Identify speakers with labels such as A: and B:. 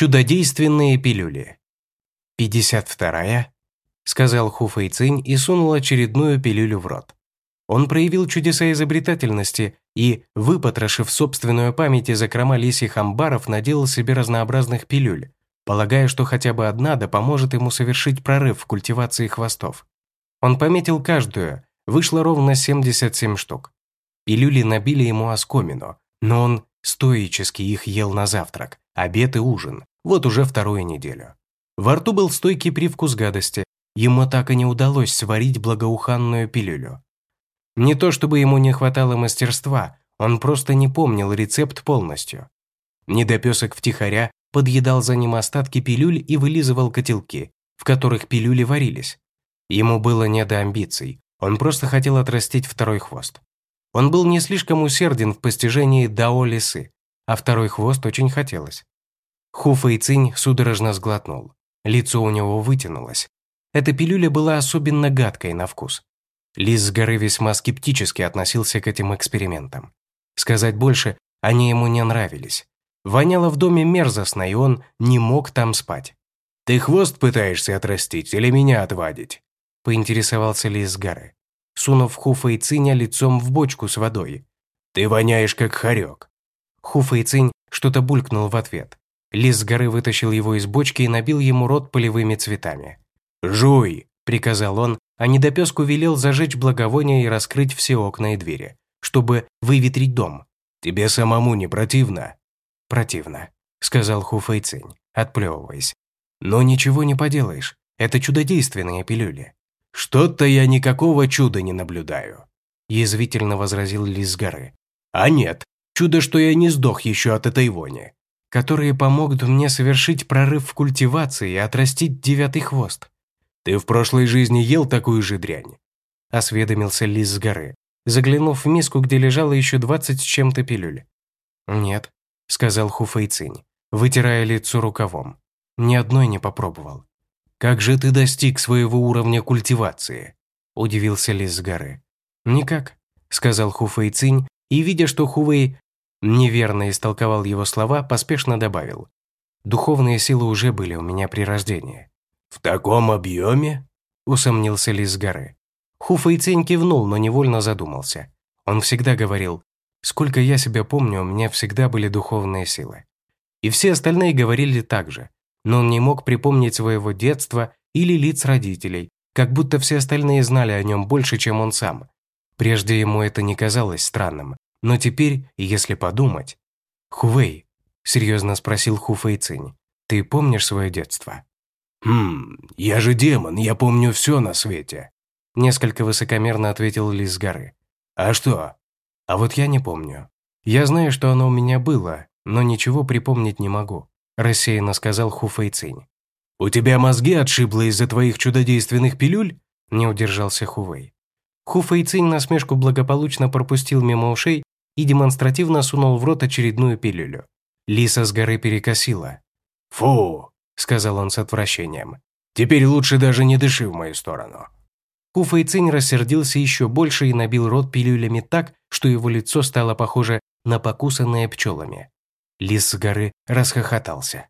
A: Чудодейственные пилюли. 52-я, сказал Ху Фэйцинь и сунул очередную пилюлю в рот. Он проявил чудеса изобретательности и, выпотрошив собственную память из закрома лисьих амбаров, наделал себе разнообразных пилюль, полагая, что хотя бы одна да поможет ему совершить прорыв в культивации хвостов. Он пометил каждую, вышло ровно 77 штук. Пилюли набили ему оскомину, но он стоически их ел на завтрак, обед и ужин, вот уже вторую неделю. Во рту был стойкий привкус гадости, ему так и не удалось сварить благоуханную пилюлю. Не то чтобы ему не хватало мастерства, он просто не помнил рецепт полностью. Недопесок втихаря подъедал за ним остатки пилюль и вылизывал котелки, в которых пилюли варились. Ему было не до амбиций, он просто хотел отрастить второй хвост. Он был не слишком усерден в постижении дао лисы, а второй хвост очень хотелось. Ху Фэйцинь судорожно сглотнул. Лицо у него вытянулось. Эта пилюля была особенно гадкой на вкус. Лис с горы весьма скептически относился к этим экспериментам. Сказать больше, они ему не нравились. Воняло в доме мерзостно, и он не мог там спать. «Ты хвост пытаешься отрастить или меня отвадить?» – поинтересовался Лис с горы, сунув Хуфа и Циня лицом в бочку с водой. «Ты воняешь, как хорек». Хуфа и Цинь что-то булькнул в ответ. Лис с горы вытащил его из бочки и набил ему рот полевыми цветами. «Жуй!» – приказал он, а недопеску велел зажечь благовоние и раскрыть все окна и двери, чтобы выветрить дом. «Тебе самому не противно?» «Противно», – сказал Ху Фэйцинь, отплевываясь. «Но ничего не поделаешь, это чудодейственные пилюли». «Что-то я никакого чуда не наблюдаю», – язвительно возразил Лис с горы. «А нет, чудо, что я не сдох еще от этой вони которые помогут мне совершить прорыв в культивации и отрастить девятый хвост. Ты в прошлой жизни ел такую же дрянь?» – осведомился Лис с горы, заглянув в миску, где лежало еще двадцать с чем-то пилюль. «Нет», – сказал Хуфэйцинь, вытирая лицо рукавом. «Ни одной не попробовал». «Как же ты достиг своего уровня культивации?» – удивился Лис с горы. «Никак», – сказал Хуфэйцинь, и, видя, что Хувей Неверно истолковал его слова, поспешно добавил. Духовные силы уже были у меня при рождении. «В таком объеме?» – усомнился Лис с горы. Хуфа и Цень кивнул, но невольно задумался. Он всегда говорил, «Сколько я себя помню, у меня всегда были духовные силы». И все остальные говорили так же, но он не мог припомнить своего детства или лиц родителей, как будто все остальные знали о нем больше, чем он сам. Прежде ему это не казалось странным, но теперь, если подумать... «Хувей», — серьезно спросил Хуфэй Цинь, «ты помнишь свое детство?» «Хм, я же демон, я помню все на свете», — несколько высокомерно ответил Лис с горы. «А что?» «А вот я не помню. Я знаю, что оно у меня было, но ничего припомнить не могу», — рассеянно сказал Хуфэй Цинь. «У тебя мозги отшибло из-за твоих чудодейственных пилюль?» — не удержался Хувей. Хуфэй Цинь насмешку благополучно пропустил мимо ушей и демонстративно сунул в рот очередную пилюлю. Лиса с горы перекосила. «Фу!» – сказал он с отвращением. «Теперь лучше даже не дыши в мою сторону». Куфа и Цинь рассердился еще больше и набил рот пилюлями так, что его лицо стало похоже на покусанное пчелами. Лис с горы расхохотался.